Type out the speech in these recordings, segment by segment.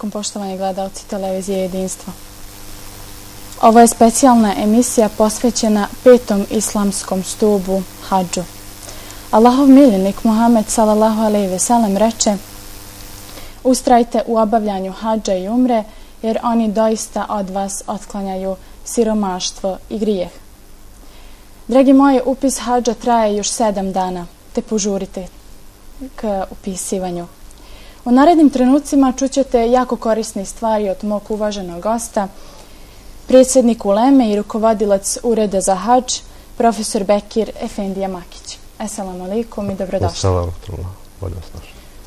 Assalamu alaikum poštovani gledalci televizije Jedinstvo. Ovo je specijalna emisija posvećena petom islamskom stubu hađu. Allahov miljenik Muhammed sallallahu alaihi ve sellem reče Ustrajte u obavljanju hađa i umre jer oni doista od vas otklanjaju siromaštvo i grijeh. Dragi moji, upis hađa traje još sedam dana, te požurite k upisivanju. U narednim trenucima čućete jako korisne stvari od mog uvaženog gosta, predsjednik Uleme i rukovodilac Ureda za hađ, profesor Bekir Efendija Makić. Assalamu alaikum i dobrodošli. Assalamu alaikum.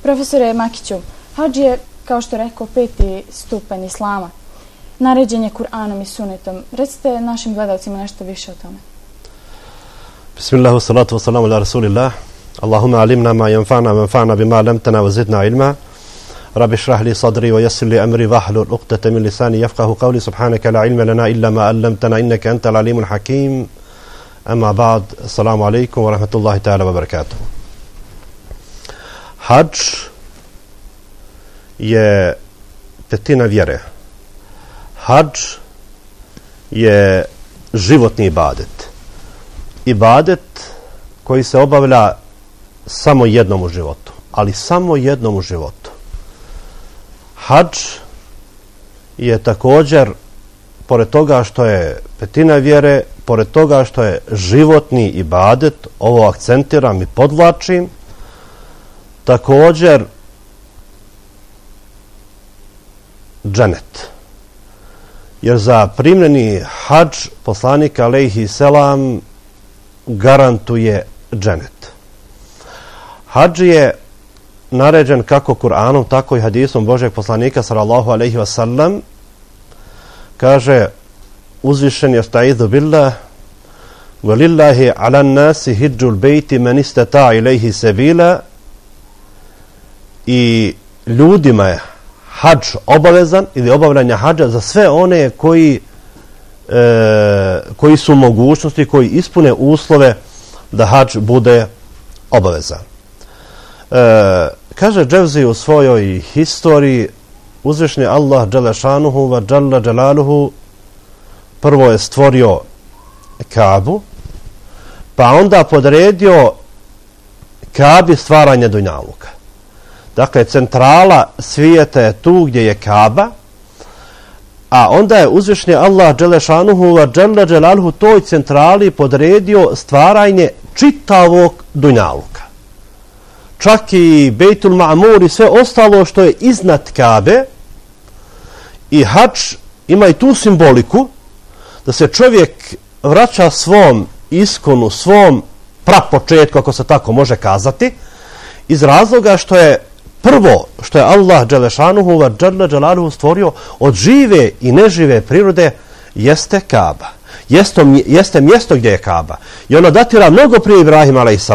Profesore Makiću, hađ je, kao što rekao, peti stupanj islama. Naređen je Kur'anom i sunetom. Recite našim gledalcima nešto više o tome. Bismillah, salatu wassalamu ala rasulillah. اللهم علمنا ما ينفعنا وانفعنا بما علمتنا وزدنا علما. رب اشرح لي صدري ويسر لي أمري. واحلل عقدة من لساني يفقه قولي. سبحانك لا علم لنا إلا ما علمتنا إنك أنت العليم الحكيم. أما بعد السلام عليكم ورحمة الله تعالى وبركاته. حج je petina vjere. Hadž je životni ibadet. Ibadet koji se obavlja samo jednom u životu, ali samo jednom u životu. Hadž je također, pored toga što je petina vjere, pored toga što je životni ibadet, ovo akcentiram i podlačim, također dženet. Jer za primljeni hadž poslanika alejhi selam garantuje dženet. Hadž je naređen kako Kur'anom, tako i hadisom Božeg poslanika sallallahu alejhi ve sellem kaže uzvišen je staizu billah Walillahi ala nasi hijjul bejti man istata ilaihi sebila i ljudima je hadž obavezan ili obavljanje hadža za sve one koji e, koji su mogućnosti, koji ispune uslove da hadž bude obavezan. E, kaže Dževzi u svojoj historiji uzvišnji Allah Đelešanuhu va Đalla Đelaluhu prvo je stvorio Kabu pa onda podredio Kabi stvaranje Dunjaluka. Dakle, centrala svijeta je tu gdje je Kaba, a onda je uzvišnji Allah Đelešanuhu va Đalla Đelaluhu toj centrali podredio stvaranje čitavog Dunjaluka. Čak i Bejtul Ma'mur i sve ostalo što je iznad Kabe i hač ima i tu simboliku da se čovjek vraća svom iskonu, svom prapočetku, ako se tako može kazati, iz razloga što je prvo što je Allah Đelešanuhu wa Đele Đelaluhu stvorio od žive i nežive prirode jeste Kaba. Jeste, jeste mjesto gdje je Kaba. I ona datira mnogo prije Ibrahima a.s.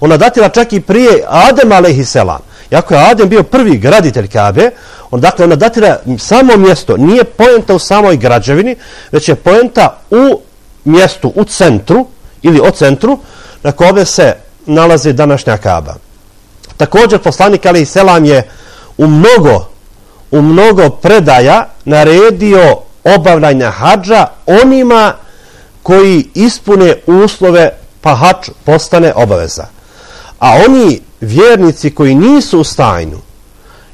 Ona datira čak i prije Adem a.s. Jako je Adem bio prvi graditelj Kabe, on, dakle ona datira samo mjesto. Nije poenta u samoj građevini, već je poenta u mjestu, u centru ili o centru na kome se nalazi današnja Kaba. Također poslanik Ali Selam je u mnogo, u mnogo predaja naredio obavljanja hađa onima koji ispune uslove pa hač postane obaveza. A oni vjernici koji nisu u stajnu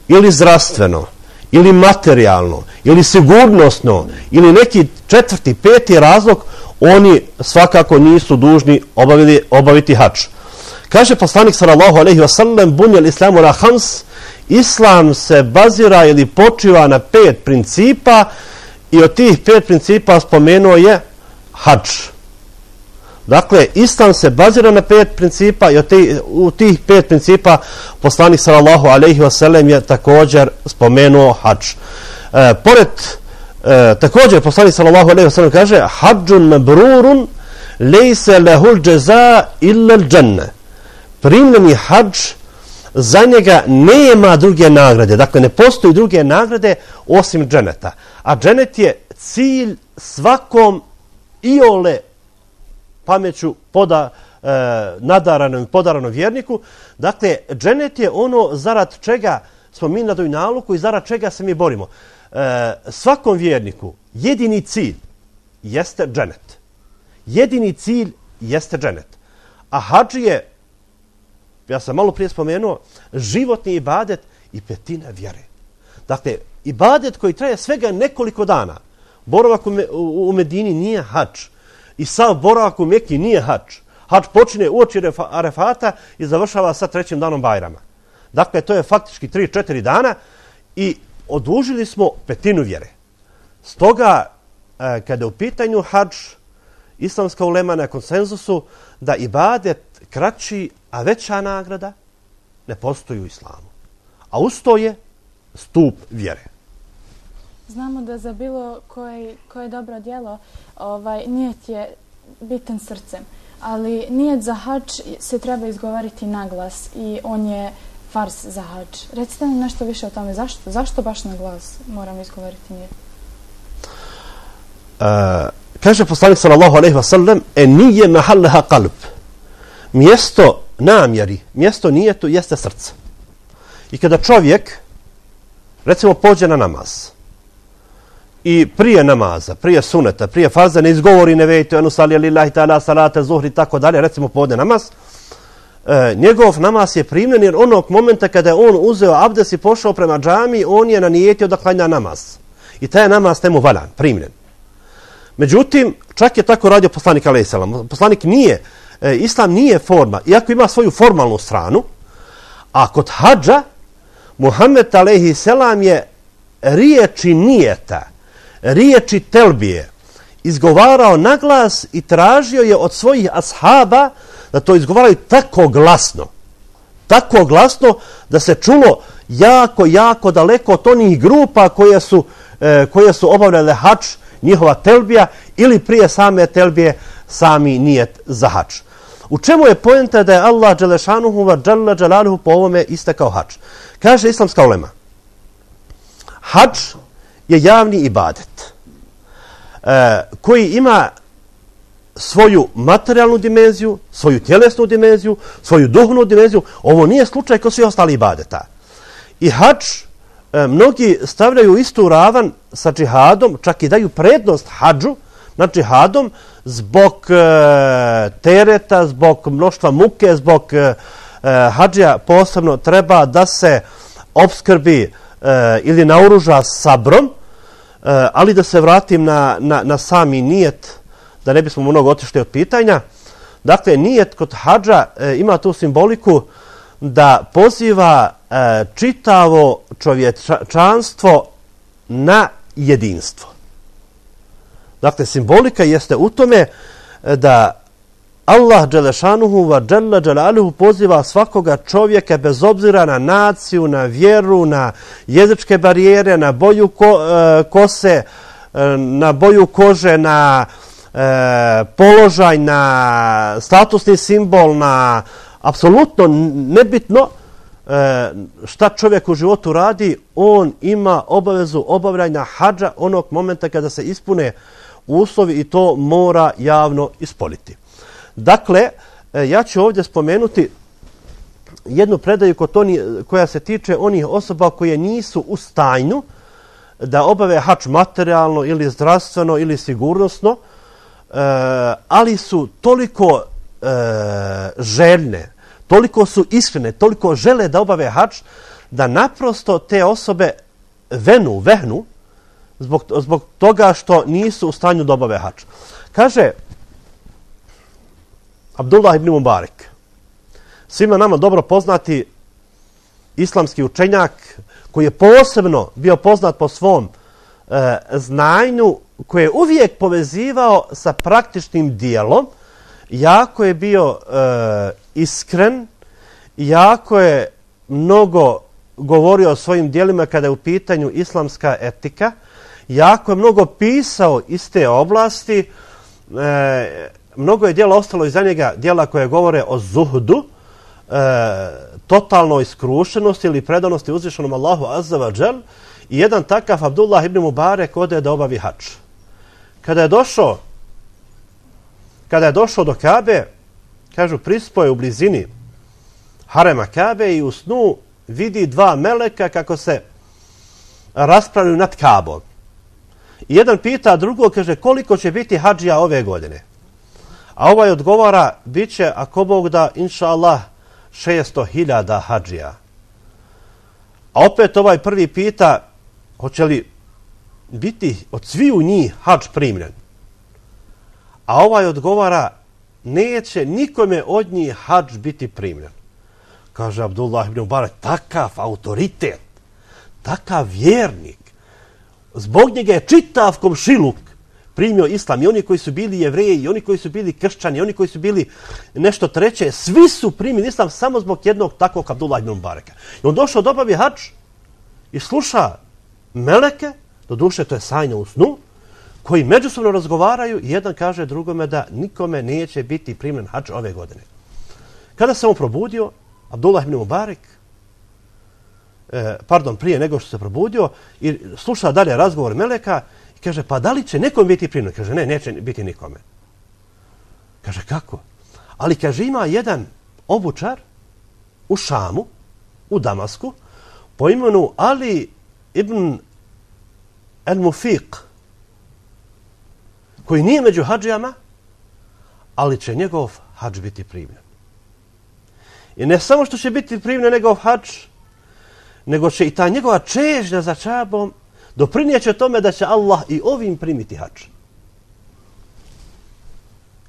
ili zdravstveno ili materijalno ili sigurnosno ili neki četvrti, peti razlog oni svakako nisu dužni obaviti, obaviti hač. Kaže poslanik sallallahu alejhi ve sellem bunjel islamu na khams islam se bazira ili počiva na pet principa i od tih pet principa spomenuo je hač. Dakle, islam se bazira na pet principa i te, u tih pet principa poslanik sallallahu alejhi ve sellem je također spomenuo hač. E, pored e, također poslanik sallallahu alejhi ve sellem kaže hadžun mabrurun lejse lahu al-jazaa illa al-jannah primljeni hađ za njega nema druge nagrade. Dakle, ne postoji druge nagrade osim dženeta. A dženet je cilj svakom iole pameću poda, e, nadaranom i podaranom vjerniku. Dakle, dženet je ono zarad čega smo mi na dojnaluku i zarad čega se mi borimo. E, svakom vjerniku jedini cilj jeste dženet. Jedini cilj jeste dženet. A hađi je, ja sam malo prije spomenuo, životni ibadet i petina vjere. Dakle, ibadet koji traje svega nekoliko dana. Boravak u, u, u Medini nije hač. I sav boravak u Mekki nije hač. Hač počine u oči Arefata i završava sa trećim danom Bajrama. Dakle, to je faktički 3-4 dana i odužili smo petinu vjere. Stoga, e, kada je u pitanju hač, islamska ulema na konsenzusu da ibadet kraći, a veća nagrada ne postoji u islamu. A usto je stup vjere. Znamo da za bilo koje, koje dobro djelo ovaj, nijet je bitan srcem, ali nijet za hač se treba izgovariti na glas i on je fars za hač. Recite nam nešto više o tome. Zašto, zašto baš na glas moram izgovoriti nijet? Uh, kaže poslanik sallallahu alejhi ve sellem e nije mahallaha qalb mjesto namjeri mjesto nijetu jeste srce i kada čovjek recimo pođe na namaz i prije namaza, prije suneta, prije farza ne izgovori ne vejte, ono, anu salilallahi ta'ala, salata zuhri, tako dalje, recimo povode namaz, e, njegov namaz je primljen jer onog momenta kada je on uzeo abdes i pošao prema džami, on je nanijetio da klanja namaz. I taj namaz temu valjan, primljen. Međutim, čak je tako radio poslanik a.s. Poslanik nije, e, islam nije forma, iako ima svoju formalnu stranu, a kod hađa, Muhammed a.s. je riječi nijeta, riječi telbije izgovarao na glas i tražio je od svojih ashaba da to izgovaraju tako glasno. Tako glasno da se čulo jako, jako daleko od onih grupa koje su, e, koje su obavljale hač, njihova telbija ili prije same telbije sami nijet za hač. U čemu je pojenta da je Allah Đelešanuhu va Đalla Đalaluhu po ovome istekao hač? Kaže islamska ulema. Hač je javni ibadet e, koji ima svoju materijalnu dimenziju, svoju tjelesnu dimenziju, svoju duhovnu dimenziju. Ovo nije slučaj kao svi ostali ibadeta. I hač e, mnogi stavljaju istu ravan sa džihadom, čak i daju prednost hađu nad džihadom zbog e, tereta, zbog mnoštva muke, zbog e, e hađija posebno treba da se obskrbi e, ili naoruža sabrom, Eh, ali da se vratim na, na, na sami nijet, da ne bismo mnogo otišli od pitanja. Dakle, nijet kod hađa e, ima tu simboliku da poziva e, čitavo čovječanstvo na jedinstvo. Dakle, simbolika jeste u tome da Allah Đelešanuhu va Đelle Đelaluhu poziva svakoga čovjeka bez obzira na naciju, na vjeru, na jezičke barijere, na boju ko, e, kose, e, na boju kože, na e, položaj, na statusni simbol, na apsolutno nebitno e, šta čovjek u životu radi, on ima obavezu obavljanja hađa onog momenta kada se ispune uslovi i to mora javno ispoliti. Dakle, e, ja ću ovdje spomenuti jednu predaju oni, koja se tiče onih osoba koje nisu u stanju da obave hač materijalno ili zdravstveno ili sigurnosno, e, ali su toliko e, željne, toliko su iskrene, toliko žele da obave hač, da naprosto te osobe venu, vehnu, zbog, zbog toga što nisu u stanju da obave hač. Kaže, Abdullah ibn Mubarak. Svima nama dobro poznati islamski učenjak koji je posebno bio poznat po svom e, znanju koje je uvijek povezivao sa praktičnim dijelom. Jako je bio e, iskren, jako je mnogo govorio o svojim dijelima kada je u pitanju islamska etika, jako je mnogo pisao iz te oblasti, e, mnogo je dijela ostalo iza njega, dijela koje govore o zuhdu, e, totalnoj skrušenosti ili predanosti uzvišenom Allahu Azza wa džel i jedan takav Abdullah ibn Mubarek ode da obavi hač. Kada je došao kada je došao do Kabe, kažu, prispoje u blizini harema Kabe i u snu vidi dva meleka kako se raspravljaju nad kabom. I jedan pita drugog, kaže, koliko će biti hađija ove godine? A ovaj odgovara, bit će, ako Bog da, inša Allah, 600.000 hađija. A opet ovaj prvi pita, hoće li biti od sviju njih hađ primljen? A ovaj odgovara, neće nikome od njih hađ biti primljen. Kaže Abdullah ibn Mubarak, takav autoritet, takav vjernik, zbog njega je čitav komšiluk primio islam i oni koji su bili jevreji, i oni koji su bili kršćani, i oni koji su bili nešto treće, svi su primili islam samo zbog jednog takvog Abdullah ibn Mubareka. I on došao do obavi hač i sluša meleke, do duše to je sajnja u snu, koji međusobno razgovaraju i jedan kaže drugome da nikome neće biti primljen hač ove godine. Kada se on probudio, Abdullah ibn Mubarek, eh, pardon, prije nego što se probudio, i sluša dalje razgovor Meleka, kaže, pa da li će nekom biti primljen? Kaže, ne, neće biti nikome. Kaže, kako? Ali kaže, ima jedan obučar u Šamu, u Damasku, po imenu Ali ibn el-Mufiq, koji nije među hađijama, ali će njegov hađ biti primljen. I ne samo što će biti primljen njegov hađ, nego će i ta njegova čežnja za čabom doprinjeće tome da će Allah i ovim primiti hač.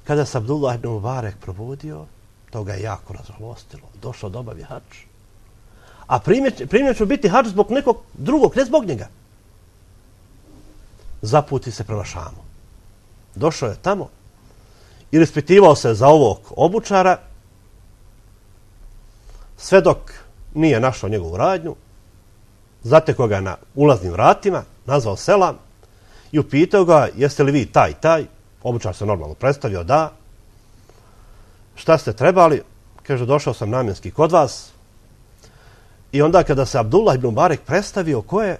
Kada se Abdullah ibn Mubarek probudio, to ga je jako razvolostilo. Došao da obavi hač. A primjer će biti hač zbog nekog drugog, ne zbog njega. Zaputi se prema Šamu. Došao je tamo i respektivao se za ovog obučara sve dok nije našao njegovu radnju, zateko ga na ulaznim vratima, nazvao selam i upitao ga jeste li vi taj, taj, obučar se normalno predstavio, da, šta ste trebali, kaže došao sam namjenski kod vas. I onda kada se Abdullah ibn Barek predstavio ko je,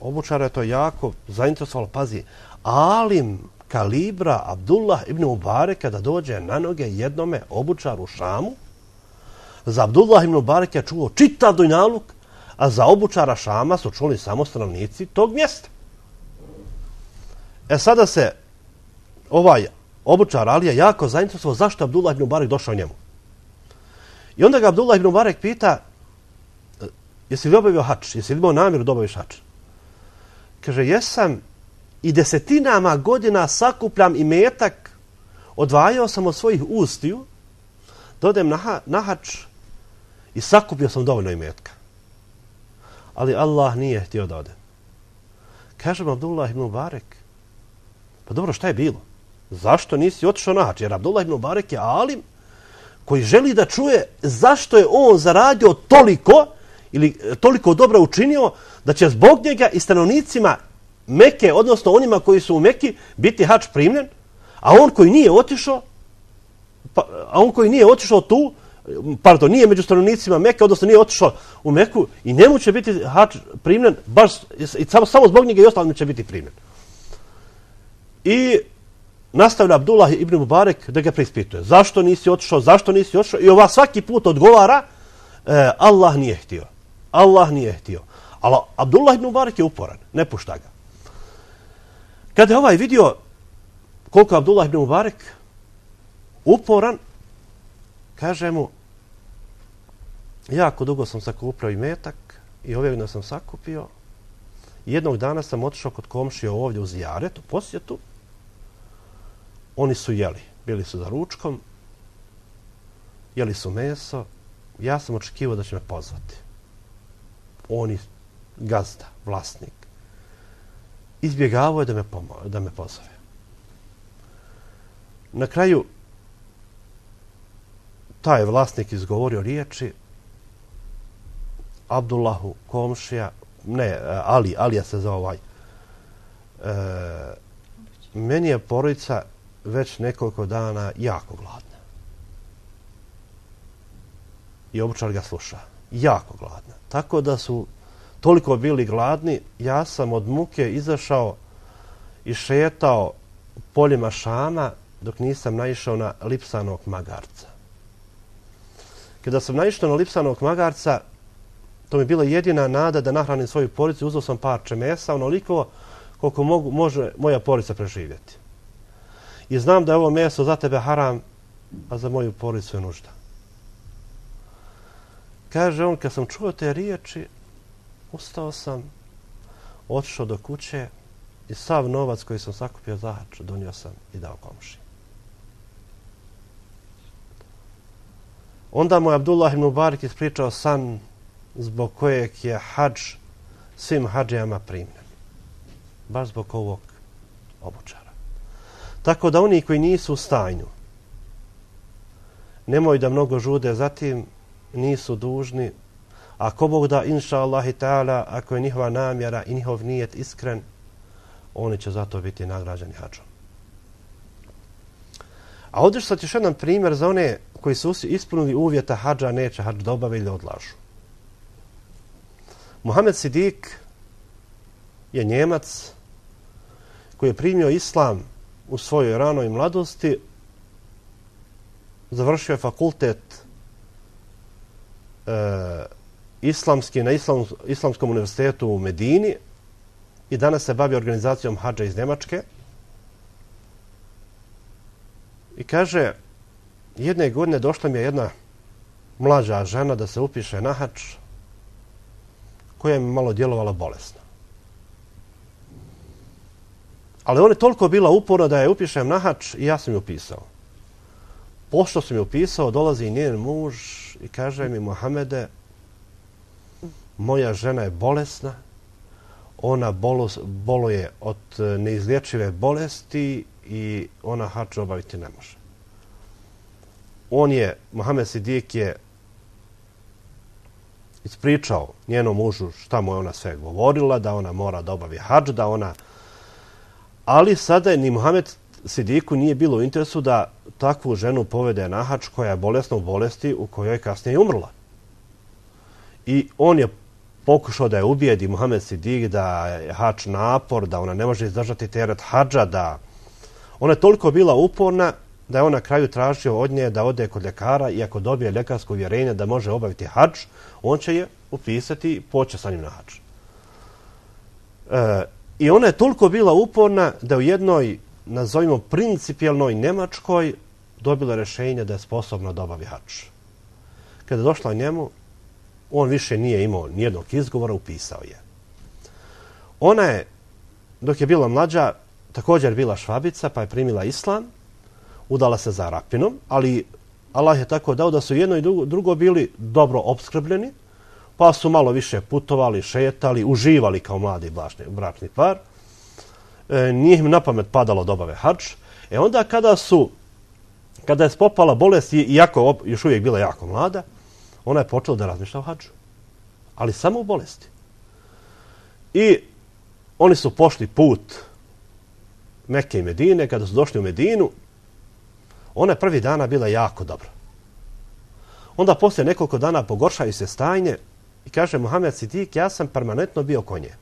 obučar je to jako zainteresovalo, pazi, alim kalibra Abdullah ibn Mubarek kada dođe na noge jednome obučaru Šamu, za Abdullah ibn Mubarek je čuo čitav dojnaluk, a za obučara Šama su čuli samo stanovnici tog mjesta. E sada se ovaj obučar Alija jako zainteresovao zašto Abdullah ibn Barek došao njemu. I onda ga Abdullah ibn Barek pita e, jesi li obavio hač, jesi li imao namjeru da obaviš hač? Kaže, jesam i desetinama godina sakupljam i metak, odvajao sam od svojih ustiju, dodem na, na hač i sakupio sam dovoljno imetka. Ali Allah nije htio da ode. Kažem Abdullah ibn Barek, pa dobro, šta je bilo? Zašto nisi otišao na hač? Jer Abdullah ibn Barek je alim koji želi da čuje zašto je on zaradio toliko ili toliko dobro učinio da će zbog njega i stanovnicima Meke, odnosno onima koji su u Meki, biti hač primljen, a on koji nije otišao, pa, a on koji nije otišao tu, pardon, nije među stanovnicima Meke, odnosno nije otišao u Meku i njemu će biti hač primljen, baš, i samo, samo zbog njega i ostalim će biti primljen. I nastavlja Abdullah ibn Mubarek da ga preispituje. Zašto nisi otišao, zašto nisi otišao? I ova svaki put odgovara, e, Allah nije htio. Allah nije htio. Ali Abdullah ibn Mubarek je uporan, ne pušta ga. Kada je ovaj vidio koliko Abdullah ibn Mubarak uporan, kaže mu, jako dugo sam sakupljao i metak i ove godine sam sakupio. Jednog dana sam otišao kod komšija ovdje u Zijaret, u posjetu. Oni su jeli, bili su za ručkom, jeli su meso. Ja sam očekivao da će me pozvati. Oni, gazda, vlasnik izbjegavao je da me, da me pozove. Na kraju, taj vlasnik izgovorio riječi Abdullahu Komšija, ne, e, Ali, Alija se zove ovaj. E, meni je porodica već nekoliko dana jako gladna. I obučar ga sluša. Jako gladna. Tako da su toliko bili gladni, ja sam od muke izašao i šetao poljima šama dok nisam naišao na lipsanog magarca. Kada sam naišao na lipsanog magarca, To mi je bila jedina nada da nahranim svoju poricu. Uzao sam parče mesa, onoliko koliko mogu, može moja porica preživjeti. I znam da je ovo meso za tebe haram, a za moju poricu je nužda. Kaže on, kad sam čuo te riječi, ustao sam, otišao do kuće i sav novac koji sam sakupio za hač, donio sam i dao komši. Onda mu je Abdullah ibn Mubarak ispričao san zbog kojeg je hađ svim hađijama primljen. Baš zbog ovog obučara. Tako da oni koji nisu u stanju, nemoj da mnogo žude, zatim nisu dužni, ako Bog da, inša Allah i ta'ala, ako je njihova namjera i njihov nijet iskren, oni će zato biti nagrađeni hađom. A ovdje što ćeš jedan primjer za one koji su ispunili uvjeta hađa, neće hađ da ili odlažu. Mohamed Sidik je Njemac koji je primio islam u svojoj ranoj mladosti, završio je fakultet e, islamski na islam, Islamskom univerzitetu u Medini i danas se bavi organizacijom hađa iz Njemačke. I kaže, jedne godine došla mi je jedna mlađa žena da se upiše na hač, koja mi malo djelovala bolesno. Ali ona je toliko bila uporna da je upišem na hač i ja sam ju upisao. Pošto sam ju upisao, dolazi i njen muž i kaže mi, Mohamede, moja žena je bolesna, ona bolos, boluje od e, neizlječive bolesti i ona hač obaviti ne može. On je, Mohamed Sidik je ispričao njenom mužu šta mu je ona sve govorila, da ona mora da obavi hađ, da ona... Ali sada je ni Mohamed Sidiku nije bilo u interesu da takvu ženu povede na hađ koja je bolesna u bolesti u kojoj je kasnije umrla. I on je pokušao da je ubijedi Mohamed Sidik da je hač napor, da ona ne može izdržati teret hađa, da ona je toliko bila uporna da je on na kraju tražio od nje da ode kod ljekara i ako dobije ljekarsko uvjerenje da može obaviti hač, on će je upisati i poće sa njim na hač. E, I ona je toliko bila uporna da u jednoj, nazovimo, principijalnoj Nemačkoj dobila rešenje da je sposobna da obavi hač. Kada je došla njemu, on više nije imao nijednog izgovora, upisao je. Ona je, dok je bila mlađa, također bila švabica, pa je primila islam, udala se za rapinom, ali Allah je tako dao da su jedno i drugo, drugo bili dobro obskrbljeni, pa su malo više putovali, šetali, uživali kao mladi bračni, bračni par. E, nije im na pamet padalo dobave hač. E onda kada su, kada je spopala bolest, iako još uvijek bila jako mlada, ona je počela da razmišlja o hađu. Ali samo u bolesti. I oni su pošli put Mekke i Medine. Kada su došli u Medinu, ona je prvi dana bila jako dobro. Onda poslije nekoliko dana pogoršaju se stajnje i kaže Muhammed Sidik, ja sam permanentno bio konje.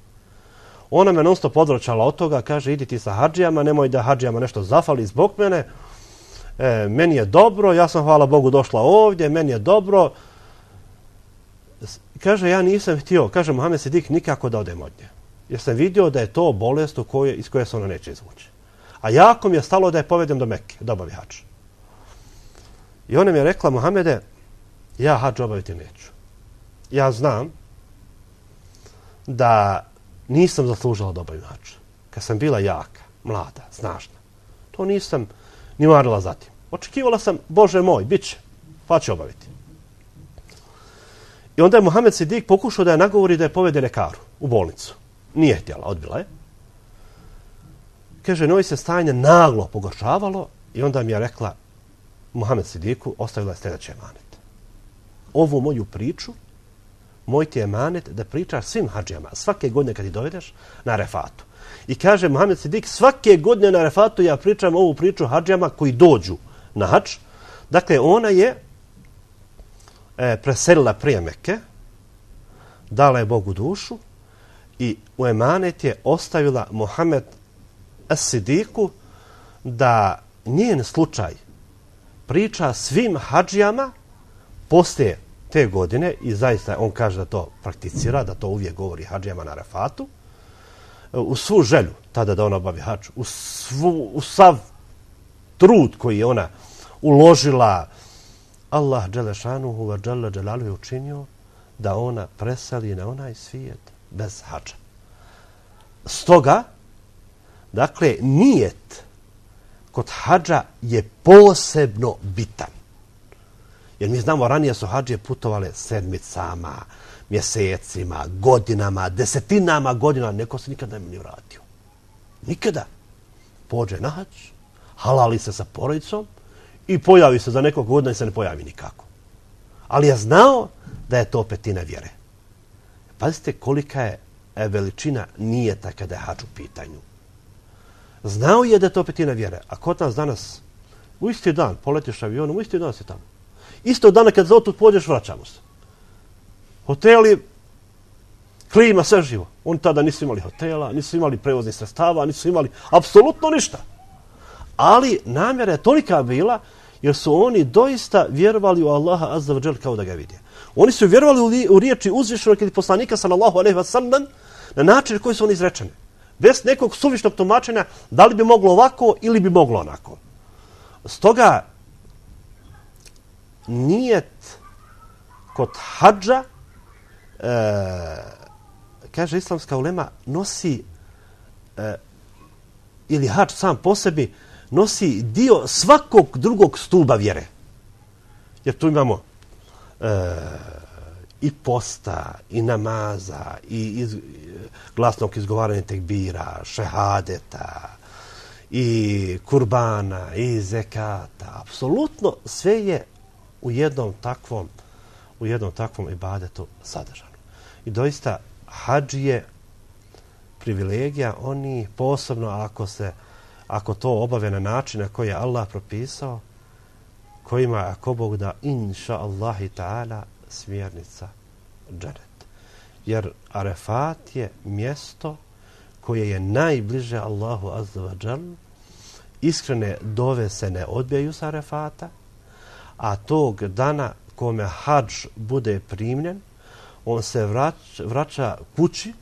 Ona me non stop odročala od toga, kaže idi ti sa hađijama, nemoj da hađijama nešto zafali zbog mene. E, meni je dobro, ja sam hvala Bogu došla ovdje, meni je dobro. Kaže, ja nisam htio, kaže Mohamed Sidik, nikako da odem od nje. Jer sam vidio da je to bolest u koje, iz koje se ona neće izvući. A jako mi je stalo da je povedem do Mekke, da obavi hač. I ona mi je rekla, Mohamede, ja hač obaviti neću. Ja znam da nisam zaslužila da obavim hač. Kad sam bila jaka, mlada, snažna, to nisam ni marila zatim. Očekivala sam, Bože moj, bit će, pa ću obaviti. I onda je Mohamed Sidik pokušao da je nagovori da je povede lekaru u bolnicu. Nije htjela, odbila je. Kaže, njoj se stanje naglo pogoršavalo i onda mi je rekla, Mohamed Sidiku ostavila je sljedeće emanet. Ovu moju priču, moj ti emanet da pričaš svim hađijama, svake godine kad ih dovedeš na refatu. I kaže Mohamed Sidik, svake godine na refatu ja pričam ovu priču hađijama koji dođu na hađ. Dakle, ona je e, preselila prije Mekke, dala je Bogu dušu i u emanet je ostavila Mohamed Sidiku da njen slučaj priča svim hađijama poslije te godine i zaista on kaže da to prakticira, da to uvijek govori hađijama na Arafatu, u svu želju tada da ona obavi hađ, u, svu, u sav trud koji je ona uložila, Allah Đelešanuhu wa Đele Đelalu je učinio da ona preseli na onaj svijet bez hađa. Stoga, dakle, nijet kod hađa je posebno bitan. Jer mi znamo, ranije su hađije putovale sedmicama, mjesecima, godinama, desetinama godina, neko se nikada ne vratio. Nikada. Pođe na hađ, halali se sa porodicom i pojavi se za nekog godina i se ne pojavi nikako. Ali je znao da je to petina vjere. Pazite kolika je e, veličina nijeta kada je hađ u pitanju. Znao je da je to petina vjere. A kod nas danas, u isti dan, poletiš avionom, u isti dan se tamo. Isto dana kad za otud pođeš, vraćamo se. Hoteli, klima, sve živo. Oni tada nisu imali hotela, nisu imali prevoznih sredstava, nisu imali apsolutno ništa. Ali namjera je tolika bila, jer su oni doista vjerovali u Allaha azza wa kao da ga vidje. Oni su vjerovali u, li, u riječi uzvišenog ili poslanika sallallahu alejhi ve sellem na način koji su oni izrečeni. Bez nekog suvišnog tumačenja da li bi moglo ovako ili bi moglo onako. Stoga nijet kod hađa e, kaže islamska ulema nosi e, ili hađ sam po sebi nosi dio svakog drugog stuba vjere. Jer tu imamo e, i posta, i namaza, i iz, glasnog izgovaranja tekbira, šehadeta, i kurbana, i zekata. Apsolutno sve je u jednom takvom u jednom takvom ibadetu sadržano. I doista hađ je privilegija oni posebno ako se ako to obave na način na koji je Allah propisao kojima ako Bog da inša Allahi ta'ala smjernica dženet. Jer Arefat je mjesto koje je najbliže Allahu azza wa džal iskrene dove se ne odbijaju sa Arefata a tog dana kome hađ bude primljen, on se vrać, vraća kući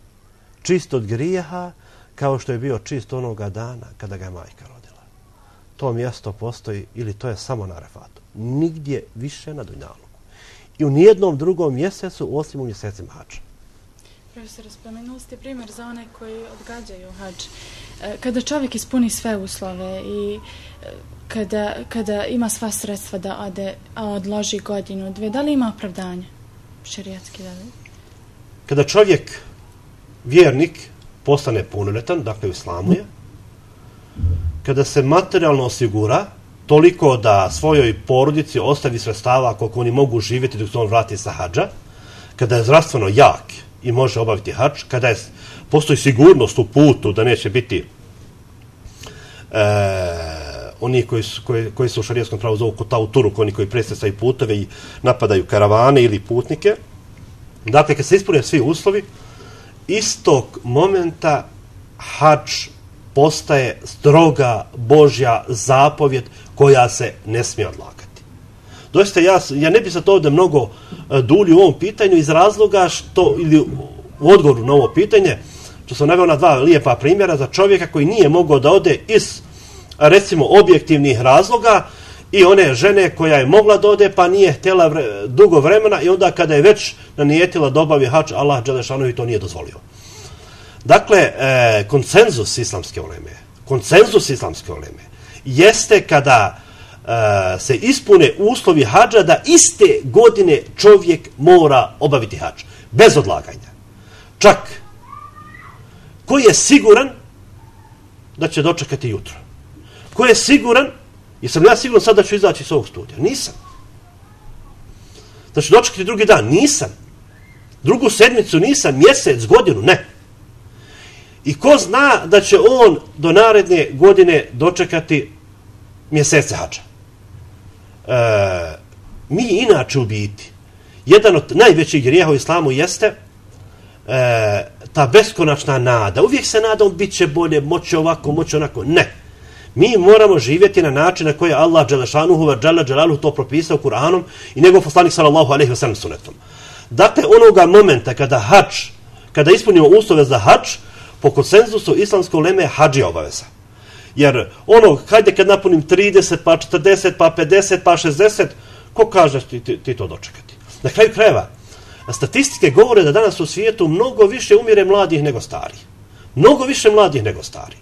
čist od grijeha kao što je bio čist onoga dana kada ga je majka rodila. To mjesto postoji ili to je samo na Arefatu. Nigdje više na Dunjalu. I u nijednom drugom mjesecu osim u mjesecima hađa. Profesor, spomenuli ste primjer za one koji odgađaju hađ. E, kada čovjek ispuni sve uslove i e, kada, kada ima sva sredstva da ode, a odloži godinu, dve, da li ima opravdanje? Šerijatski da li? Kada čovjek, vjernik, postane punoletan, dakle u islamu je, kada se materijalno osigura, toliko da svojoj porodici ostavi sredstava koliko oni mogu živjeti dok se on vrati sa hađa, kada je zdravstveno jak i može obaviti hađ, kada je, postoji sigurnost u putu da neće biti e, oni koji su, koji, koji su u šarijetskom pravu zovu kotau turuk, oni koji presesaju putove i napadaju karavane ili putnike. Dakle, kad se ispune svi uslovi, istog momenta hač postaje stroga Božja zapovjed koja se ne smije odlagati. Doista, ja, ja ne bih sad ovdje mnogo e, dulji u ovom pitanju iz razloga što, ili u odgovoru na ovo pitanje, što sam naveo na dva lijepa primjera za čovjeka koji nije mogao da ode iz recimo objektivnih razloga i one žene koja je mogla da ode pa nije htjela vre, dugo vremena i onda kada je već nanijetila dobavi hač Allah Đelešanovi to nije dozvolio. Dakle, e, konsenzus islamske oleme, konsenzus islamske oleme jeste kada e, se ispune uslovi hađa da iste godine čovjek mora obaviti hađ, bez odlaganja. Čak, koji je siguran da će dočekati jutro? Ko je siguran? Jesam ja siguran sad da ću izaći iz ovog studija? Nisam. ću dočekati drugi dan? Nisam. Drugu sedmicu nisam, mjesec, godinu? Ne. I ko zna da će on do naredne godine dočekati mjesece hađa? E, mi inače u biti, jedan od najvećih grijeha u islamu jeste e, ta beskonačna nada. Uvijek se nadam bit će bolje, moće ovako, moće onako. Ne. Mi moramo živjeti na način na koji je Allah Đelešanuhu wa Đala Đelaluhu to propisao Kur'anom i njegov poslanik sallallahu alaihi wa sallam sunetom. Dakle, onoga momenta kada hač, kada ispunimo uslove za hač, po konsenzusu islamskog leme hađi obaveza. Jer ono, hajde kad napunim 30, pa 40, pa 50, pa 60, ko kaže ti, ti, ti to dočekati? Na kraju krajeva, statistike govore da danas u svijetu mnogo više umire mladih nego stari. Mnogo više mladih nego stari.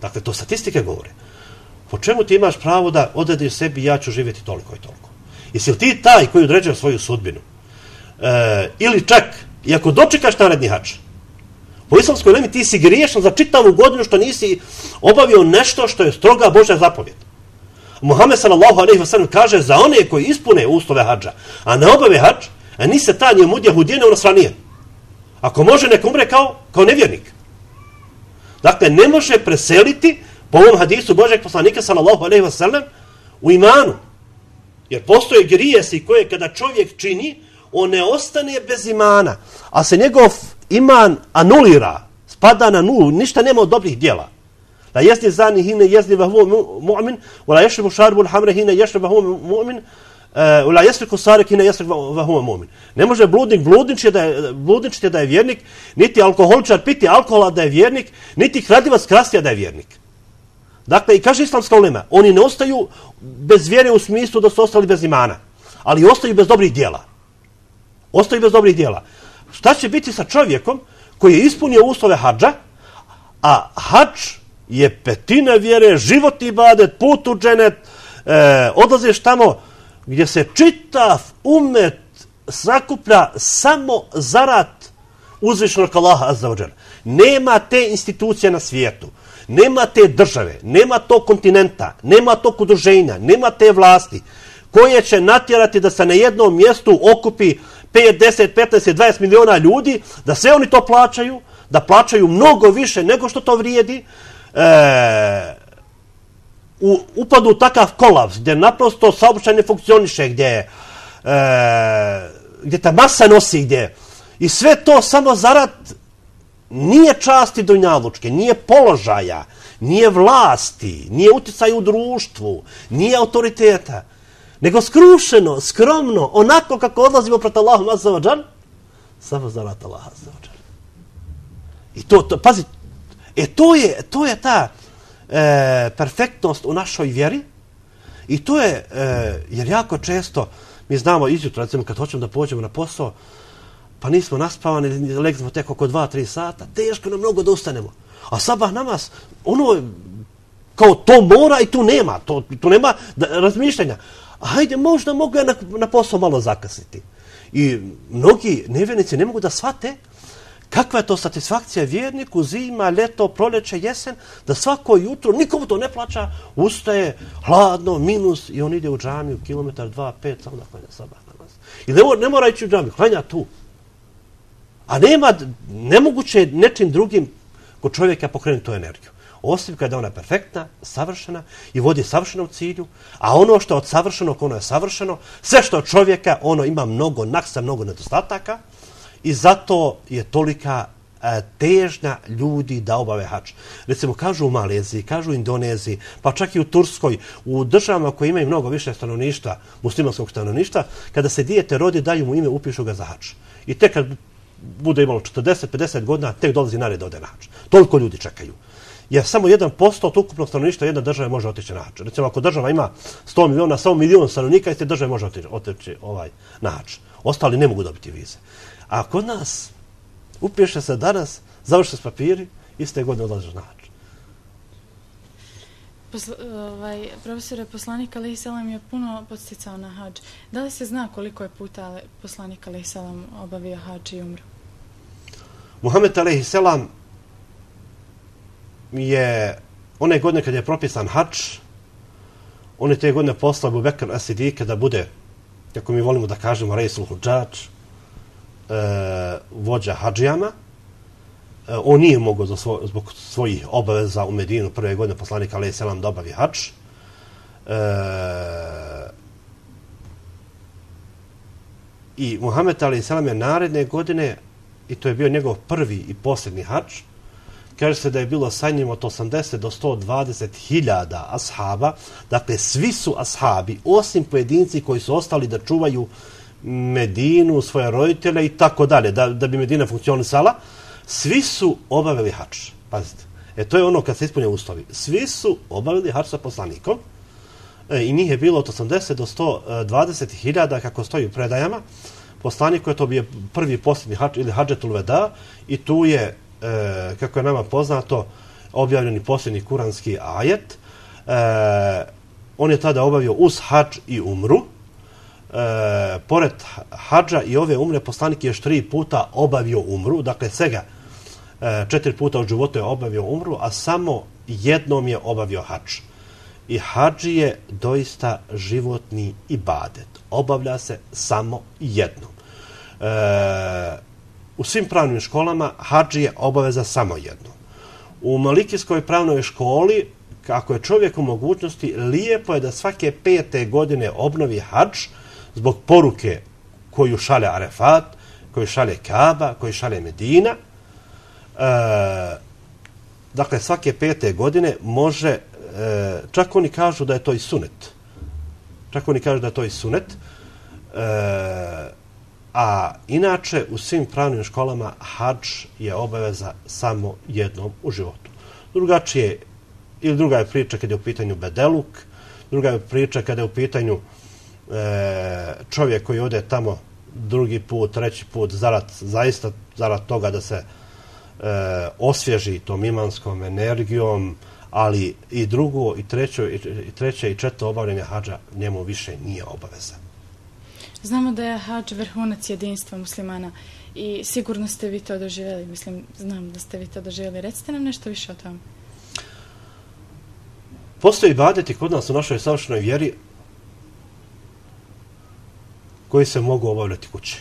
Dakle, to statistike govore. Po čemu ti imaš pravo da odrediš sebi ja ću živjeti toliko i toliko? Jesi li ti taj koji određuje svoju sudbinu? E, ili čak, i ako dočekaš naredni hač, po islamskoj lemi ti si griješan za čitavu godinu što nisi obavio nešto što je stroga Božja zapovjed. Muhammed sallallahu alejhi ve sellem kaže za one koji ispune uslove hadža, a ne obave hadž, a ni se ta njemu djehudije u ono nasranije. Ako može, nek umre kao, kao nevjernik. Dakle, ne može preseliti po ovom hadisu Božeg poslanika sallallahu alejhi ve sellem u imanu. Jer postoje grijesi koje kada čovjek čini, on ne ostane bez imana, a se njegov iman anulira, spada na nulu, ništa nema od dobrih djela. La jezni zani hine jezni vahu mu'min, u la ješribu šarbu l'hamre hine ješribu vahu mu'min, u la jesriku sarek ina jesrik vahuma mumin. Ne može bludnik bludničiti da je, bludničiti da je vjernik, niti alkoholičar piti alkohola da je vjernik, niti kradivac krastija da je vjernik. Dakle, i kaže islamska ulema, oni ne ostaju bez vjere u smislu da su ostali bez imana, ali ostaju bez dobrih djela. Ostaju bez dobrih djela. Šta će biti sa čovjekom koji je ispunio uslove hađa, a hađ je petina vjere, život i badet, put u dženet, e, odlaziš tamo, gdje se čitav umet sakuplja samo zarad uzvišnog Allaha azzavodžer. Nema te institucije na svijetu, nema te države, nema to kontinenta, nema to udruženja, nema te vlasti koje će natjerati da se na jednom mjestu okupi 5, 10, 15, 20 miliona ljudi, da sve oni to plaćaju, da plaćaju mnogo više nego što to vrijedi, e, u, upadu u takav kolaps, gdje naprosto saobraćaj ne funkcioniše, gdje, e, gdje ta masa nosi, gdje, i sve to samo zarad nije časti dunjalučke, nije položaja, nije vlasti, nije uticaj u društvu, nije autoriteta, nego skrušeno, skromno, onako kako odlazimo pred Allahom azzavadžan, samo zarad Allah azzavadžan. I to, to, pazi, e to je, to je ta, e, perfektnost u našoj vjeri i to je, e, jer jako često mi znamo izjutro, recimo kad hoćemo da pođemo na posao, pa nismo naspavani, legzimo tek oko 2-3 sata, teško nam mnogo da ustanemo. A sabah namaz, ono, kao to mora i tu nema, to, tu nema da, razmišljanja. Hajde, možda mogu ja na, na posao malo zakasniti. I mnogi nevjernici ne mogu da shvate Kakva je to satisfakcija vjerniku, zima, ljeto, proljeće, jesen, da svako jutro, nikomu to ne plaća, ustaje, hladno, minus, i on ide u džamiju, kilometar, dva, pet, samo da klanja sabah namaz. I ne ne mora ići u džamiju, klanja tu. A nema, nemoguće nečim drugim kod čovjeka pokrenuti tu energiju. Osim kada ona perfektna, savršena i vodi savršeno u cilju, a ono što je od savršenog, ono je savršeno, sve što je od čovjeka, ono ima mnogo naksa, mnogo nedostataka, I zato je tolika e, težnja ljudi da obave hač. Recimo, kažu u Maleziji, kažu u Indoneziji, pa čak i u Turskoj, u državama koje imaju mnogo više stanovništva, muslimanskog stanovništva, kada se dijete rodi, daju mu ime, upišu ga za hač. I tek kad bude imalo 40-50 godina, tek dolazi na red ode na hač. Toliko ljudi čekaju. Jer samo 1% od ukupnog stanovništva jedne države može otići na hač. Recimo, ako država ima 100 miliona, samo milion stanovnika, iz te države može otići, otići ovaj, na hač. Ostali ne mogu dobiti vize. A kod nas, upiše se danas, završi s papiri, iste godine odlaziš na hač. Posla, ovaj, profesore, poslanik Ali Selam je puno podsticao na hađ. Da li se zna koliko je puta poslanik Ali Selam obavio hađ i umro? Muhammed Ali Selam je one godine kad je propisan hač, on je te godine poslao Abu Bekr Asidike da bude, kako mi volimo da kažemo, rejsul huđač, e, vođa hađijama. E, on nije mogao za svo, zbog svojih obaveza u Medinu prve godine poslanika Ali Selam da obavi hač. E, I Muhammed Ali Selam je naredne godine, i to je bio njegov prvi i posljedni hač, kaže se da je bilo sa njim od 80 do 120 hiljada ashaba, dakle svi su ashabi, osim pojedinci koji su ostali da čuvaju Medinu, svoje roditelje i tako dalje, da, da bi Medina funkcionisala, svi su obavili hač. Pazite, e to je ono kad se ispunje uslovi. Svi su obavili hač sa poslanikom e, i njih je bilo od 80 do 120 e, hiljada, kako stoji u predajama, poslanik je to bio prvi posljednji hač ili hađetul veda i tu je e, kako je nama poznato, objavljeni posljednji kuranski ajet. E, on je tada obavio uz hađ i umru. E, pored hađa i ove umre, poslanik je još tri puta obavio umru, dakle svega e, četiri puta u životu je obavio umru, a samo jednom je obavio hađ. I hađ je doista životni ibadet. Obavlja se samo jednom. E, u svim pravnim školama hađi je obaveza samo jedno. U Malikijskoj pravnoj školi, ako je čovjek u mogućnosti, lijepo je da svake pete godine obnovi hađ zbog poruke koju šale Arefat, koju šale Kaba, koju šale Medina. E, dakle, svake pete godine može, e, čak oni kažu da je to i sunet. Čak oni kažu da je to i sunet. E, A inače, u svim pravnim školama hađ je obaveza samo jednom u životu. Drugačije, ili druga je priča kada je u pitanju bedeluk, druga je priča kada je u pitanju e, čovjek koji ode tamo drugi put, treći put, zarad, zaista zarad toga da se e, osvježi tom imanskom energijom, ali i drugo, i treće, i treće i četvrto obavljanje hađa njemu više nije obaveza. Znamo da je hađ vrhunac jedinstva muslimana i sigurno ste vi to doživjeli. Mislim, znam da ste vi to doživjeli. Recite nam nešto više o tom. Postoji badeti kod nas u našoj savršenoj vjeri koji se mogu obavljati kući.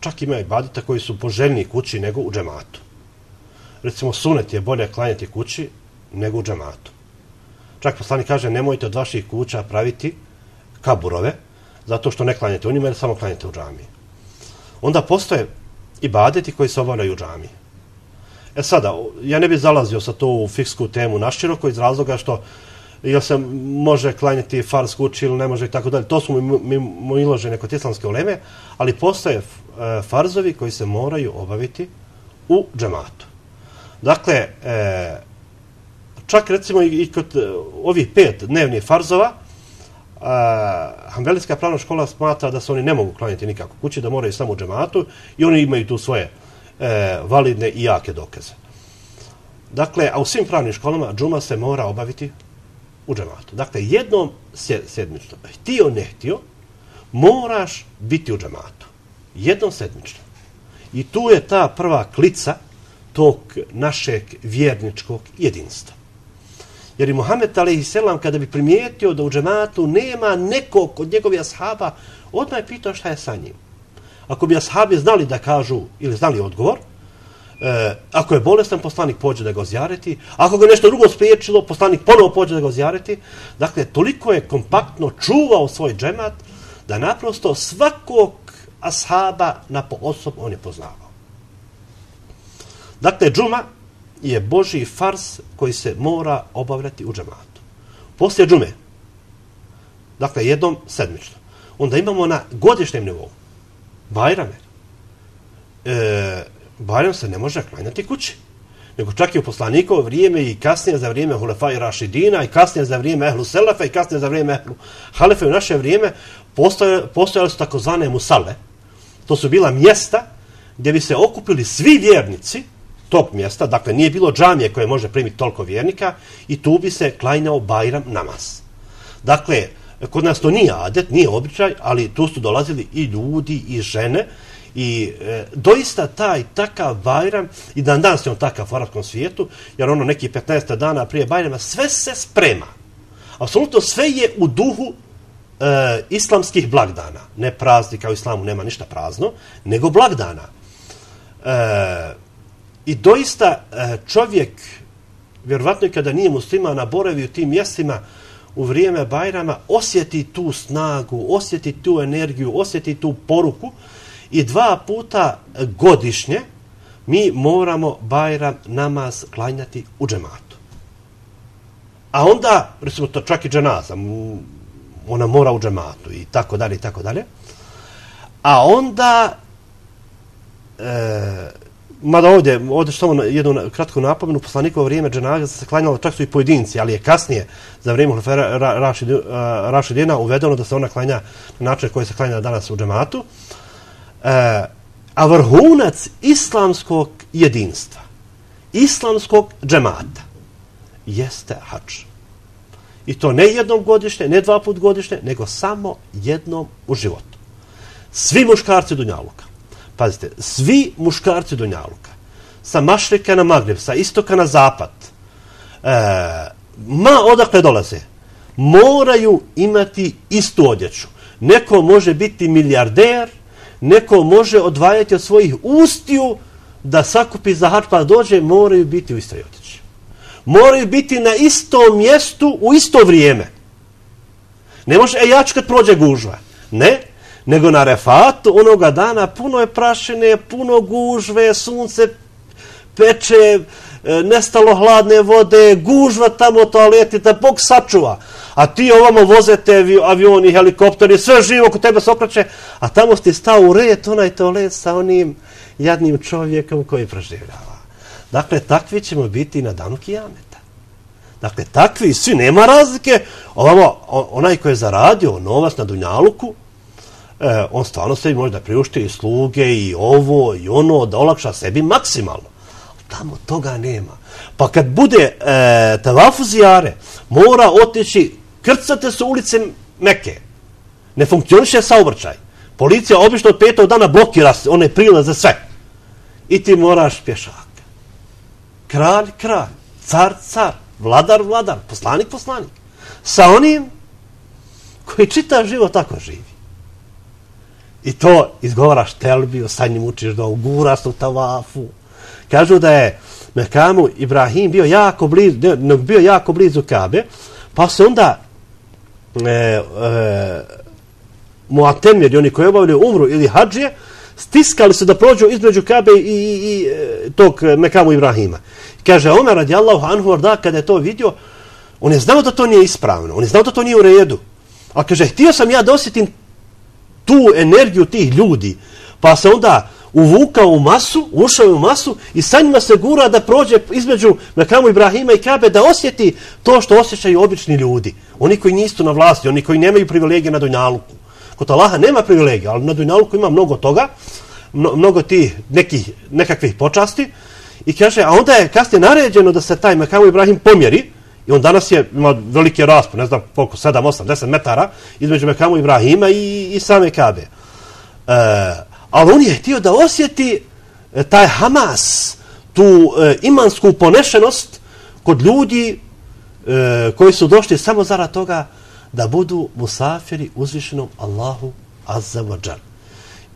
Čak ima i badeta koji su poželjniji kući nego u džematu. Recimo, sunet je bolje klanjati kući nego u džematu. Čak poslani kaže, nemojte od vaših kuća praviti kaburove, zato što ne klanjate u njima, jer samo klanjate u džami. Onda postoje i badeti koji se obavljaju u džami. E sada, ja ne bih zalazio sa to u fiksku temu naširoko iz razloga što ili se može klanjati fars kući ili ne može i tako dalje. To su mi, mi, mi iložene kod islamske uleme, ali postoje e, farzovi koji se moraju obaviti u džematu. Dakle, e, čak recimo i kod e, ovih pet dnevnih farzova, a, Hanbelijska pravna škola smatra da se oni ne mogu klanjati nikako kući, da moraju samo u džematu i oni imaju tu svoje e, validne i jake dokaze. Dakle, a u svim pravnim školama džuma se mora obaviti u džematu. Dakle, jednom sedmično, htio ne htio, moraš biti u džematu. Jednom sedmično. I tu je ta prva klica tog našeg vjerničkog jedinstva. Jer i Muhammed a.s. kada bi primijetio da u džematu nema nekog od njegovih ashaba, odmah je pitao šta je sa njim. Ako bi ashabi znali da kažu ili znali odgovor, e, ako je bolestan, poslanik pođe da ga ozjareti, ako ga nešto drugo spriječilo, poslanik ponovo pođe da ga ozjareti. Dakle, toliko je kompaktno čuvao svoj džemat da naprosto svakog ashaba na po osob on je poznavao. Dakle, džuma je Boži fars koji se mora obavljati u džematu. Poslije džume, dakle jednom sedmično, onda imamo na godišnjem nivou Bajrame. E, Bajram se ne može klanjati kući. Nego čak i u poslanikovo vrijeme i kasnije za vrijeme Hulefa i Rašidina i kasnije za vrijeme Ehlu Selefa i kasnije za vrijeme Ehlu Halefe u naše vrijeme postojale, postojali su takozvane musale. To su bila mjesta gdje bi se okupili svi vjernici tog mjesta, dakle nije bilo džamije koje može primiti toliko vjernika i tu bi se klanjao Bajram namaz. Dakle, kod nas to nije adet, nije običaj, ali tu su dolazili i ljudi i žene i e, doista taj takav Bajram i dan danas je on takav u arabskom svijetu, jer ono neki 15 dana prije Bajrama sve se sprema. Apsolutno sve je u duhu e, islamskih blagdana. Ne praznika, u islamu nema ništa prazno, nego blagdana. E, I doista e, čovjek, vjerovatno i kada nije muslima na boravi u tim mjestima u vrijeme Bajrama, osjeti tu snagu, osjeti tu energiju, osjeti tu poruku i dva puta godišnje mi moramo Bajram namaz klanjati u džematu. A onda, recimo to čak i dženaza, ona mora u džematu i tako dalje i tako dalje. A onda, e, mada ovdje, ovdje što samo jednu kratku napomenu, poslanikovo vrijeme dženaza se klanjalo, čak su i pojedinci, ali je kasnije, za vrijeme Rašid Rašidina, uvedeno da se ona klanja na način koji se klanja danas u džematu. E, a vrhunac islamskog jedinstva, islamskog džemata, jeste hač. I to ne jednom godišnje, ne dva put godišnje, nego samo jednom u životu. Svi muškarci Dunjaluka, pazite, svi muškarci Dunjaluka, sa mašrika na Magreb, sa istoka na zapad, e, ma odakle dolaze, moraju imati istu odjeću. Neko može biti milijarder, neko može odvajati od svojih ustiju da sakupi za hač pa dođe, moraju biti u istoj odjeći. Moraju biti na istom mjestu u isto vrijeme. Ne može, e ja ću kad prođe gužva. Ne, nego na refatu onoga dana puno je prašine, puno gužve, sunce peče, e, nestalo hladne vode, gužva tamo toaleti, da Bog sačuva a ti ovamo vozete avioni, helikopteri, sve živo kod tebe se okreće, a tamo si stao u red, onaj toalet sa onim jadnim čovjekom koji proživljava. Dakle, takvi ćemo biti na danu kijameta. Dakle, takvi, svi, nema razlike. Ovamo, onaj koji je zaradio novac na Dunjaluku, e, on stvarno sebi može da priušti i sluge i ovo i ono, da olakša sebi maksimalno. Tamo toga nema. Pa kad bude e, tavafu zijare, mora otići krcate su ulice Meke. Ne funkcioniše saobraćaj. Policija obično od petog dana blokira one prilaze sve. I ti moraš pješaka. Kralj, kralj, car, car, vladar, vladar, poslanik, poslanik. Sa onim koji čita život tako živi. I to izgovaraš telbiju, sa njim učiš da uguraš u tavafu. Kažu da je Mekamu Ibrahim bio jako blizu, ne, bio jako blizu Kabe, pa se onda e, e, muatemir, oni koji obavljaju umru ili hađije, stiskali se da prođu između Kabe i, i, i e, tog Mekamu Ibrahima. Kaže, Omer radijallahu anhu da kada je to vidio, on je znao da to nije ispravno, on je znao da to nije u redu. A kaže, htio sam ja da osjetim tu energiju tih ljudi, pa se onda uvukao u masu, ušao u masu i sa njima se gura da prođe između Mekamu Ibrahima i Kabe da osjeti to što osjećaju obični ljudi. Oni koji nisu na vlasti, oni koji nemaju privilegije na Dunjaluku. Kod Allaha nema privilegije, ali na Dunjaluku ima mnogo toga, mnogo tih nekih, nekakvih počasti. I kaže, a onda je kasnije naređeno da se taj Mekamu Ibrahim pomjeri, i on danas je, ima velike raspo, ne znam koliko, 7, 8, 10 metara, između Mekamu Ibrahima i, i same Kabe. E, ali on je htio da osjeti e, taj Hamas, tu e, imansku ponešenost kod ljudi e, koji su došli samo zarad toga da budu musafiri uzvišenom Allahu Azza wa Jal.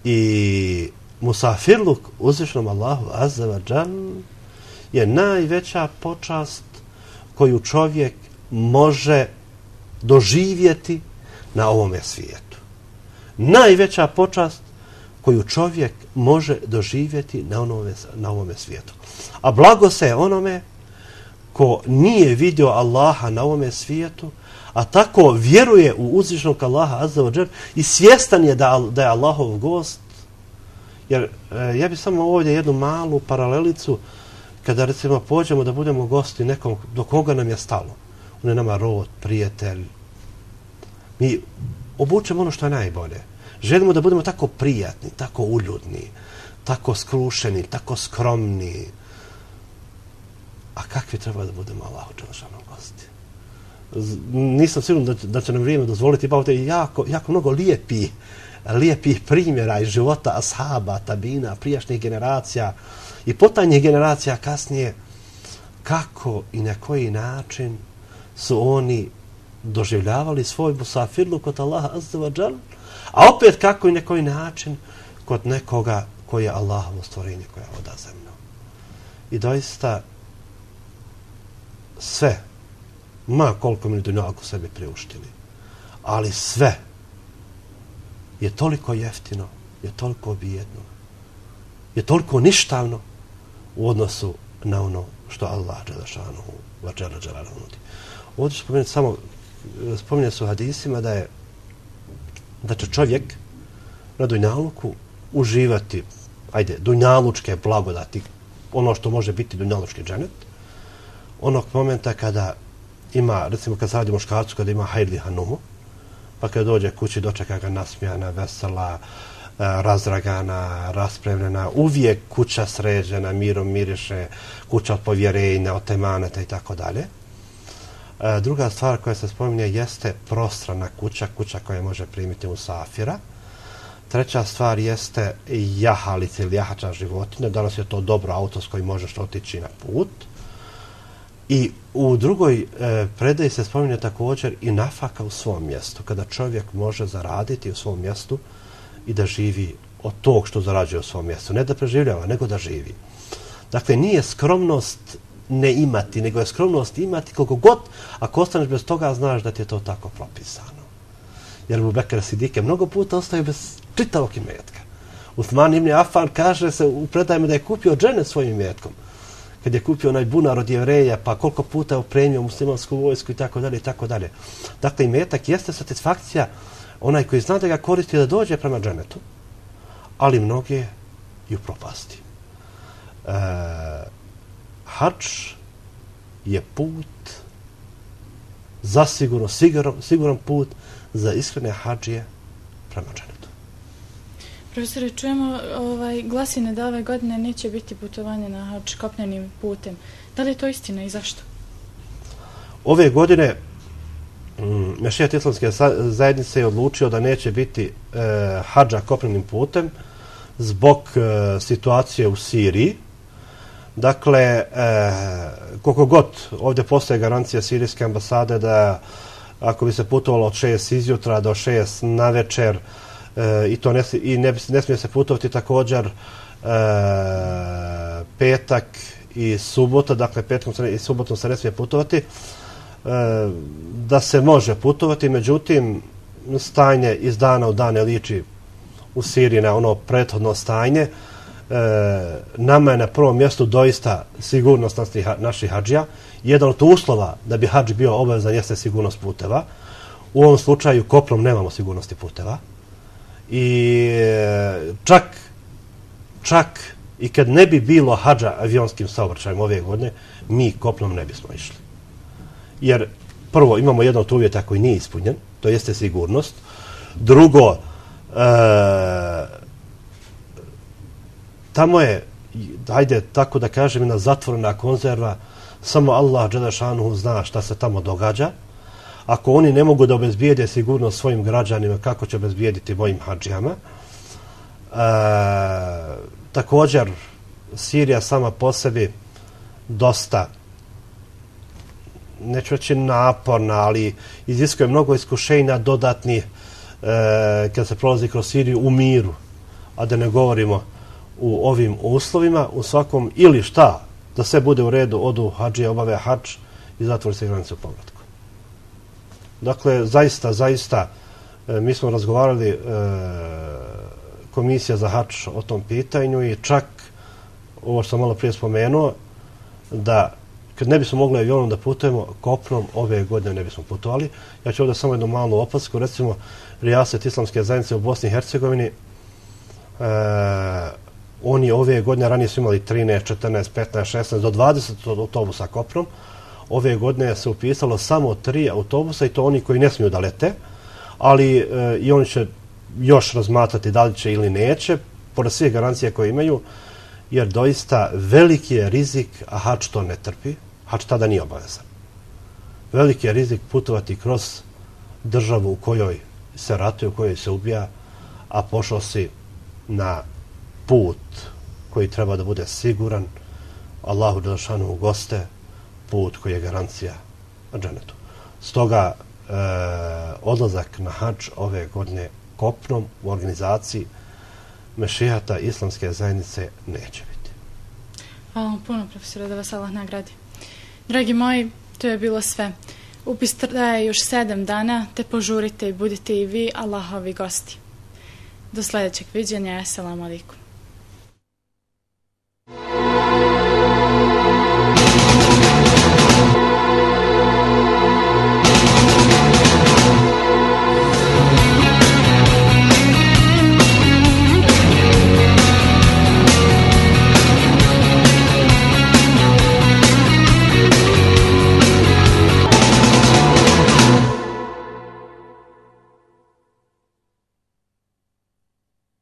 I musafirluk uzvišenom Allahu Azza wa Jal je najveća počast koju čovjek može doživjeti na ovome svijetu. Najveća počast koju čovjek može doživjeti na onome, na ovome svijetu. A blago se onome ko nije vidio Allaha na ovome svijetu, a tako vjeruje u uzvišnog Allaha azza wa i svjestan je da, da je Allahov gost, jer e, ja bih samo ovdje jednu malu paralelicu, kada recimo pođemo da budemo gosti nekom do koga nam je stalo, on je nama rod, prijatelj, mi obučemo ono što je najbolje. Želimo da budemo tako prijatni, tako uljudni, tako skrušeni, tako skromni. A kakvi treba da budemo Allahu Đelešanu gosti? Nisam siguran da, da će nam vrijeme dozvoliti, pa ovdje jako, jako mnogo lijepi, lijepih primjera iz života ashaba, tabina, prijašnjih generacija i potanjih generacija kasnije, kako i na koji način su oni doživljavali svoj musafirlu kod Allaha azza wa džal, A opet kako i na koji način kod nekoga koji je Allahovo stvorenje koje je odazemno. I doista sve, ma koliko mi dunjalku sebi priuštili, ali sve je toliko jeftino, je toliko bijedno, je toliko ništavno, u odnosu na ono što Allah Đelešanu vađala Đelešanu nudi. Ovdje ću spomenuti samo, spominje su hadisima da je da će čovjek na Dunjaluku uživati ajde, dunjalučke blagodati, ono što može biti dunjalučki dženet, onog momenta kada ima, recimo kad sadimo muškarcu, kada ima hajli hanumu, pa kada dođe kući, dočeka ga nasmijana, vesela, uh, E, razragana, raspremljena, uvijek kuća sređena, mirom miriše, kuća od povjerenja, od temaneta i tako dalje. E, druga stvar koja se spominje jeste prostrana kuća, kuća koja može primiti u safira. Treća stvar jeste jahalica ili jahača životinja. Danas je to dobro auto s kojim možeš otići na put. I u drugoj e, predaji se spominje također i nafaka u svom mjestu. Kada čovjek može zaraditi u svom mjestu i da živi od tog što zarađuje u svom mjestu. Ne da preživljava, nego da živi. Dakle, nije skromnost ne imati, nego je skromnost imati koliko god, ako ostaneš bez toga, znaš da ti je to tako propisano. Jer u Bekara Sidike mnogo puta ostaje bez čitavog imetka. Uthman ibn Affan kaže se u predajima da je kupio džene svojim imetkom. Kad je kupio onaj bunar od jevreja, pa koliko puta je opremio muslimansku vojsku i tako dalje i tako dalje. Dakle, imetak jeste satisfakcija onaj koji zna da ga koristi da dođe prema dženetu, ali mnoge ju propasti. E, hač je put zasigurno, siguran, siguran put za iskrene hađije prema dženetu. Profesore, čujemo ovaj, glasine da ove godine neće biti putovanje na hač kopnenim putem. Da li je to istina i zašto? Ove godine mm, Mešijat Islamske zajednice je odlučio da neće biti e, hađa kopnenim putem zbog e, situacije u Siriji, Dakle, e, koliko god ovdje postoje garancija Sirijske ambasade da ako bi se putovalo od 6 izjutra do 6 na večer e, i to ne, i ne, ne smije se putovati također e, petak i subota, dakle petkom i subotom se ne smije putovati, e, da se može putovati, međutim, stanje iz dana u dane liči u Siriji na ono prethodno stanje. e, nama je na prvom mjestu doista sigurnost naših hađija. Jedan od uslova da bi hađ bio obavezan jeste sigurnost puteva. U ovom slučaju koplom nemamo sigurnosti puteva. I e, čak, čak i kad ne bi bilo hađa avionskim saobraćajem ove godine, mi koplom ne bismo išli. Jer prvo imamo jedan od uvjeta koji nije ispunjen, to jeste sigurnost. Drugo, e, tamo je, hajde tako da kažem, na zatvorena konzerva, samo Allah Đelešanuhu zna šta se tamo događa. Ako oni ne mogu da obezbijede sigurnost svojim građanima, kako će obezbijediti mojim hađijama? E, također, Sirija sama po sebi dosta neću reći naporna, ali iziskuje mnogo iskušenja dodatni e, kad se prolazi kroz Siriju u miru, a da ne govorimo u ovim uslovima, u svakom ili šta, da sve bude u redu, odu hađije, obave hač i zatvori se granice u povratku. Dakle, zaista, zaista, e, mi smo razgovarali e, komisija za hač o tom pitanju i čak, ovo što sam malo prije spomenuo, da kad ne bismo mogli avionom da putujemo, kopnom ove godine ne bismo putovali. Ja ću ovdje samo jednu malu opasku, recimo, Rijaset Islamske zajednice u Bosni i Hercegovini, e, oni ove godine ranije su imali 13, 14, 15, 16 do 20 autobusa koprom. Ove godine se upisalo samo tri autobusa i to oni koji ne smiju da lete, ali e, i oni će još razmatrati da li će ili neće, pored svih garancija koje imaju, jer doista veliki je rizik, a hač to ne trpi, hač tada nije obavezan. Veliki je rizik putovati kroz državu u kojoj se ratuje, u kojoj se ubija, a pošao si na put koji treba da bude siguran, Allahu Đelšanu u goste, put koji je garancija dženetu. Stoga, e, odlazak na hač ove godine kopnom u organizaciji mešijata islamske zajednice neće biti. Hvala vam puno, profesore, da vas Allah nagradi. Dragi moji, to je bilo sve. Upis traje još sedam dana, te požurite i budite i vi Allahovi gosti. Do sljedećeg viđenja. Assalamu alaikum.